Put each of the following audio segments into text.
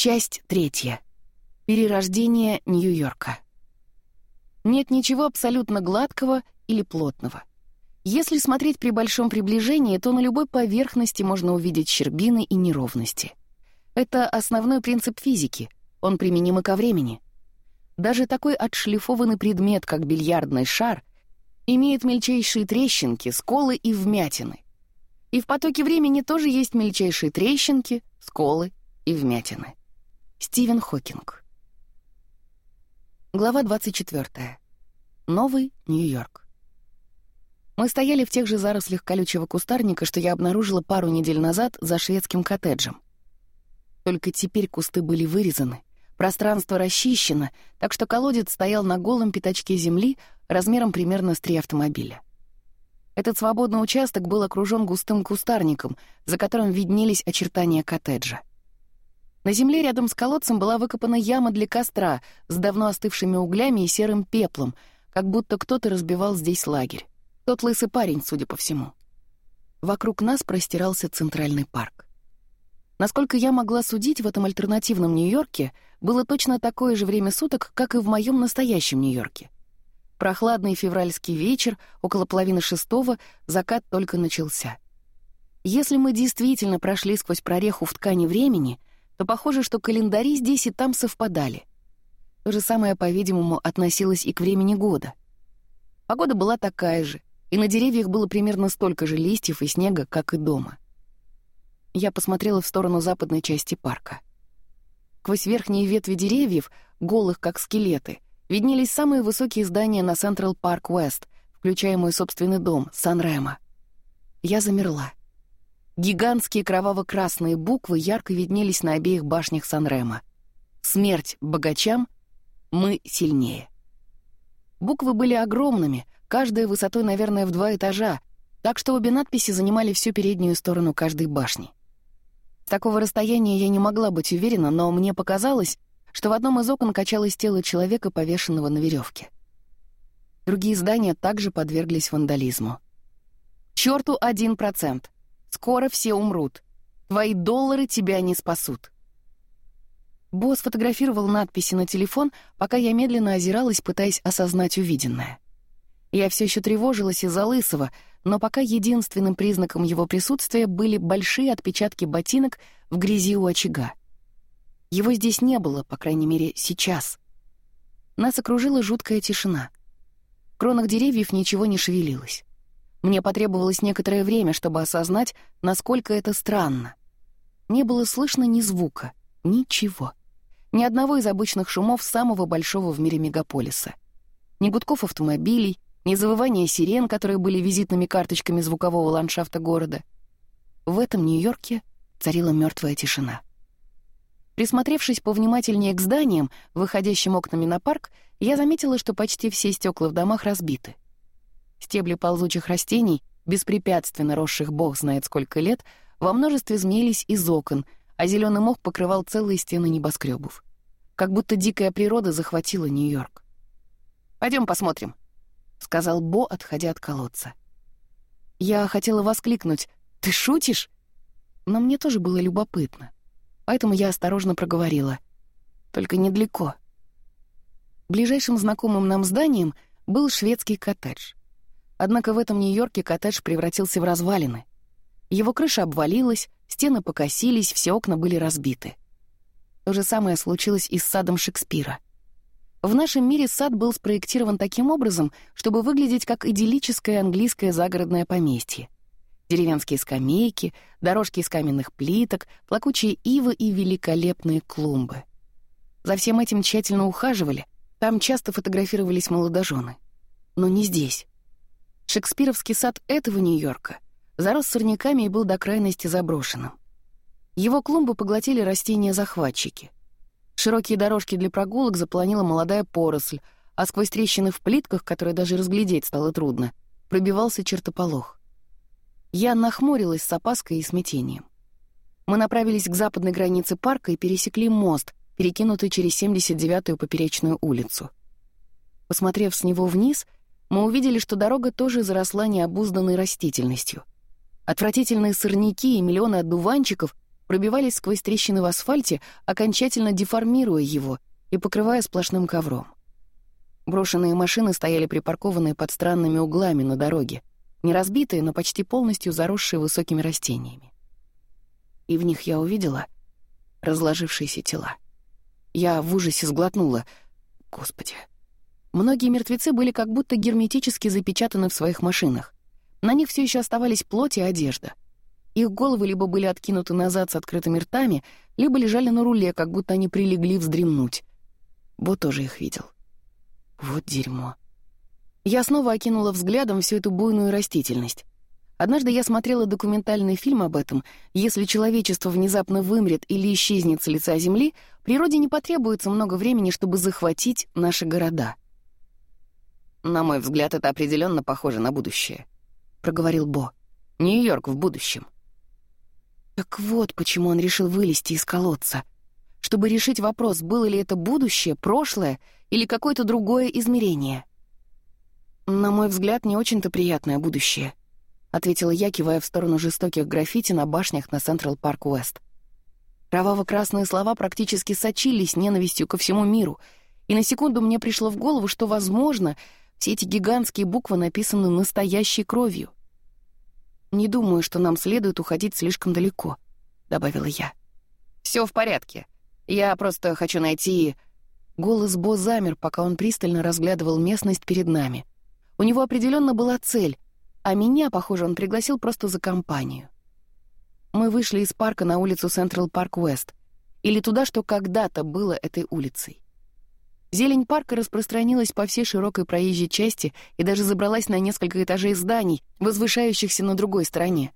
Часть третья. Перерождение Нью-Йорка. Нет ничего абсолютно гладкого или плотного. Если смотреть при большом приближении, то на любой поверхности можно увидеть щербины и неровности. Это основной принцип физики, он применим и ко времени. Даже такой отшлифованный предмет, как бильярдный шар, имеет мельчайшие трещинки, сколы и вмятины. И в потоке времени тоже есть мельчайшие трещинки, сколы и вмятины. Стивен Хокинг. Глава 24. Новый Нью-Йорк. Мы стояли в тех же зарослях колючего кустарника, что я обнаружила пару недель назад за шведским коттеджем. Только теперь кусты были вырезаны, пространство расчищено, так что колодец стоял на голом пятачке земли размером примерно с три автомобиля. Этот свободный участок был окружен густым кустарником, за которым виднелись очертания коттеджа. На земле рядом с колодцем была выкопана яма для костра с давно остывшими углями и серым пеплом, как будто кто-то разбивал здесь лагерь. Тот лысый парень, судя по всему. Вокруг нас простирался центральный парк. Насколько я могла судить, в этом альтернативном Нью-Йорке было точно такое же время суток, как и в моем настоящем Нью-Йорке. Прохладный февральский вечер, около половины шестого, закат только начался. Если мы действительно прошли сквозь прореху в ткани времени — то похоже, что календари здесь и там совпадали. То же самое, по-видимому, относилось и к времени года. Погода была такая же, и на деревьях было примерно столько же листьев и снега, как и дома. Я посмотрела в сторону западной части парка. Сквозь верхние ветви деревьев, голых как скелеты, виднелись самые высокие здания на Централ Парк Уэст, включая мой собственный дом, Сан-Ремо. Я замерла. Гигантские кроваво-красные буквы ярко виднелись на обеих башнях Санрема. «Смерть богачам, мы сильнее». Буквы были огромными, каждая высотой, наверное, в два этажа, так что обе надписи занимали всю переднюю сторону каждой башни. С такого расстояния я не могла быть уверена, но мне показалось, что в одном из окон качалось тело человека, повешенного на веревке. Другие здания также подверглись вандализму. «Чёрту один процент!» Скоро все умрут. Твои доллары тебя не спасут». Босс фотографировал надписи на телефон, пока я медленно озиралась, пытаясь осознать увиденное. Я все еще тревожилась из-за Лысого, но пока единственным признаком его присутствия были большие отпечатки ботинок в грязи у очага. Его здесь не было, по крайней мере, сейчас. Нас окружила жуткая тишина. В кронах деревьев ничего не шевелилось. Мне потребовалось некоторое время, чтобы осознать, насколько это странно. Не было слышно ни звука, ничего. Ни одного из обычных шумов самого большого в мире мегаполиса. Ни гудков автомобилей, ни завывания сирен, которые были визитными карточками звукового ландшафта города. В этом Нью-Йорке царила мертвая тишина. Присмотревшись повнимательнее к зданиям, выходящим окнами на парк, я заметила, что почти все стекла в домах разбиты — Стебли ползучих растений, беспрепятственно росших бог знает сколько лет, во множестве змеились из окон, а зеленый мох покрывал целые стены небоскребов. Как будто дикая природа захватила Нью-Йорк. Пойдем посмотрим», — сказал Бо, отходя от колодца. Я хотела воскликнуть «Ты шутишь?» Но мне тоже было любопытно, поэтому я осторожно проговорила. «Только недалеко». Ближайшим знакомым нам зданием был шведский коттедж. Однако в этом Нью-Йорке коттедж превратился в развалины. Его крыша обвалилась, стены покосились, все окна были разбиты. То же самое случилось и с садом Шекспира. В нашем мире сад был спроектирован таким образом, чтобы выглядеть как идиллическое английское загородное поместье. Деревенские скамейки, дорожки из каменных плиток, плакучие ивы и великолепные клумбы. За всем этим тщательно ухаживали, там часто фотографировались молодожены. Но не здесь. Шекспировский сад этого Нью-Йорка зарос сорняками и был до крайности заброшенным. Его клумбы поглотили растения-захватчики. Широкие дорожки для прогулок заполонила молодая поросль, а сквозь трещины в плитках, которые даже разглядеть стало трудно, пробивался чертополох. Я нахмурилась с опаской и смятением. Мы направились к западной границе парка и пересекли мост, перекинутый через 79-ю поперечную улицу. Посмотрев с него вниз — мы увидели, что дорога тоже заросла необузданной растительностью. Отвратительные сорняки и миллионы одуванчиков пробивались сквозь трещины в асфальте, окончательно деформируя его и покрывая сплошным ковром. Брошенные машины стояли припаркованные под странными углами на дороге, не разбитые, но почти полностью заросшие высокими растениями. И в них я увидела разложившиеся тела. Я в ужасе сглотнула. Господи, Многие мертвецы были как будто герметически запечатаны в своих машинах. На них все еще оставались плоть и одежда. Их головы либо были откинуты назад с открытыми ртами, либо лежали на руле, как будто они прилегли вздремнуть. Бо тоже их видел. Вот дерьмо. Я снова окинула взглядом всю эту буйную растительность. Однажды я смотрела документальный фильм об этом. Если человечество внезапно вымрет или исчезнет с лица Земли, природе не потребуется много времени, чтобы захватить наши города. На мой взгляд, это определенно похоже на будущее», — проговорил Бо. «Нью-Йорк в будущем». Так вот, почему он решил вылезти из колодца. Чтобы решить вопрос, было ли это будущее, прошлое или какое-то другое измерение. «На мой взгляд, не очень-то приятное будущее», — ответила я, кивая в сторону жестоких граффити на башнях на Централ Парк Уэст. Кроваво-красные слова практически сочились ненавистью ко всему миру, и на секунду мне пришло в голову, что, возможно, все эти гигантские буквы написаны настоящей кровью. «Не думаю, что нам следует уходить слишком далеко», — добавила я. «Всё в порядке. Я просто хочу найти...» Голос Бо замер, пока он пристально разглядывал местность перед нами. У него определённо была цель, а меня, похоже, он пригласил просто за компанию. Мы вышли из парка на улицу Централ Парк Уэст, или туда, что когда-то было этой улицей. Зелень парка распространилась по всей широкой проезжей части и даже забралась на несколько этажей зданий, возвышающихся на другой стороне.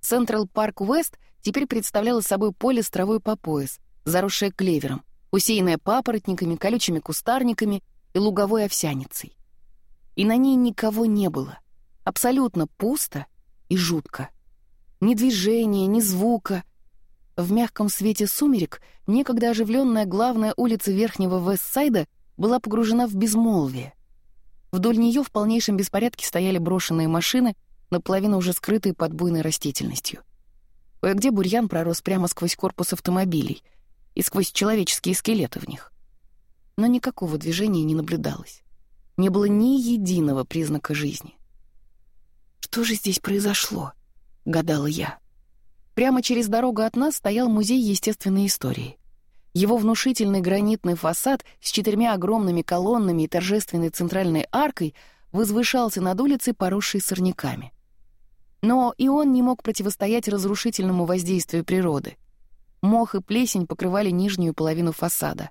Централ Парк Уэст теперь представляла собой поле с травой по пояс, заросшее клевером, усеянное папоротниками, колючими кустарниками и луговой овсяницей. И на ней никого не было. Абсолютно пусто и жутко. Ни движения, ни звука, в мягком свете сумерек некогда оживленная главная улица Верхнего Вестсайда была погружена в безмолвие. Вдоль нее в полнейшем беспорядке стояли брошенные машины, наполовину уже скрытые под буйной растительностью. Кое-где бурьян пророс прямо сквозь корпус автомобилей и сквозь человеческие скелеты в них. Но никакого движения не наблюдалось. Не было ни единого признака жизни. «Что же здесь произошло?» — гадала я. Прямо через дорогу от нас стоял музей естественной истории. Его внушительный гранитный фасад с четырьмя огромными колоннами и торжественной центральной аркой возвышался над улицей, поросшей сорняками. Но и он не мог противостоять разрушительному воздействию природы. Мох и плесень покрывали нижнюю половину фасада.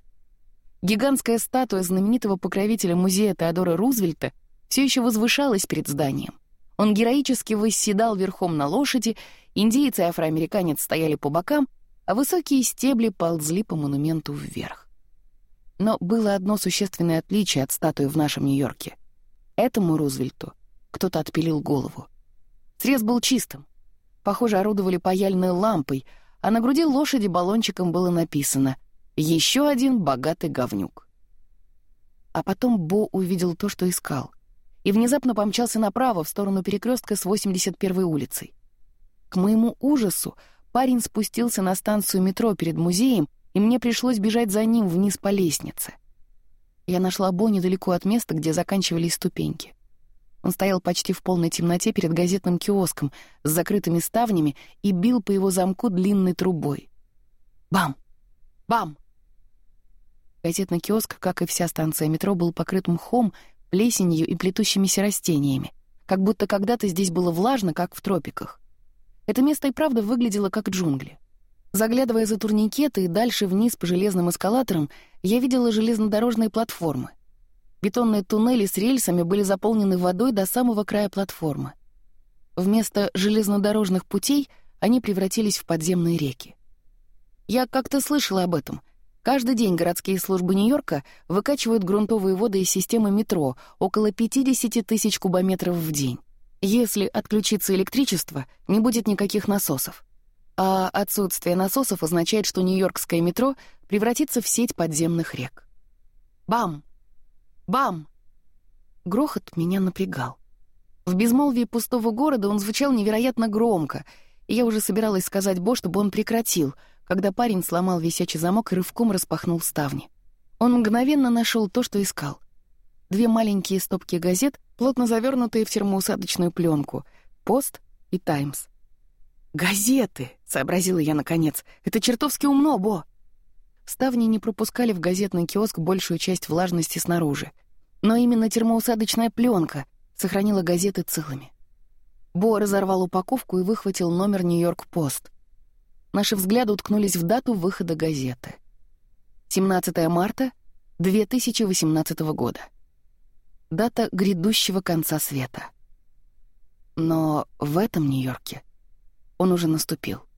Гигантская статуя знаменитого покровителя музея Теодора Рузвельта все еще возвышалась перед зданием. Он героически восседал верхом на лошади Индийцы и афроамериканец стояли по бокам, а высокие стебли ползли по монументу вверх. Но было одно существенное отличие от статуи в нашем Нью-Йорке. Этому Рузвельту кто-то отпилил голову. Срез был чистым. Похоже, орудовали паяльной лампой, а на груди лошади баллончиком было написано «Еще один богатый говнюк». А потом Бо увидел то, что искал, и внезапно помчался направо в сторону перекрестка с 81-й улицей. К моему ужасу парень спустился на станцию метро перед музеем, и мне пришлось бежать за ним вниз по лестнице. Я нашла Бо недалеко от места, где заканчивались ступеньки. Он стоял почти в полной темноте перед газетным киоском с закрытыми ставнями и бил по его замку длинной трубой. Бам! Бам! Газетный киоск, как и вся станция метро, был покрыт мхом, плесенью и плетущимися растениями, как будто когда-то здесь было влажно, как в тропиках. Это место и правда выглядело как джунгли. Заглядывая за турникеты и дальше вниз по железным эскалаторам, я видела железнодорожные платформы. Бетонные туннели с рельсами были заполнены водой до самого края платформы. Вместо железнодорожных путей они превратились в подземные реки. Я как-то слышала об этом. Каждый день городские службы Нью-Йорка выкачивают грунтовые воды из системы метро около 50 тысяч кубометров в день. Если отключится электричество, не будет никаких насосов. А отсутствие насосов означает, что нью-йоркское метро превратится в сеть подземных рек. Бам! Бам! Грохот меня напрягал. В безмолвии пустого города он звучал невероятно громко, и я уже собиралась сказать Бо, чтобы он прекратил, когда парень сломал висячий замок и рывком распахнул ставни. Он мгновенно нашел то, что искал. Две маленькие стопки газет — плотно завернутые в термоусадочную пленку, «Пост» и «Таймс». «Газеты!» — сообразила я наконец. «Это чертовски умно, Бо!» Ставни не пропускали в газетный киоск большую часть влажности снаружи. Но именно термоусадочная пленка сохранила газеты целыми. Бо разорвал упаковку и выхватил номер «Нью-Йорк-Пост». Наши взгляды уткнулись в дату выхода газеты. 17 марта 2018 года дата грядущего конца света. Но в этом Нью-Йорке он уже наступил.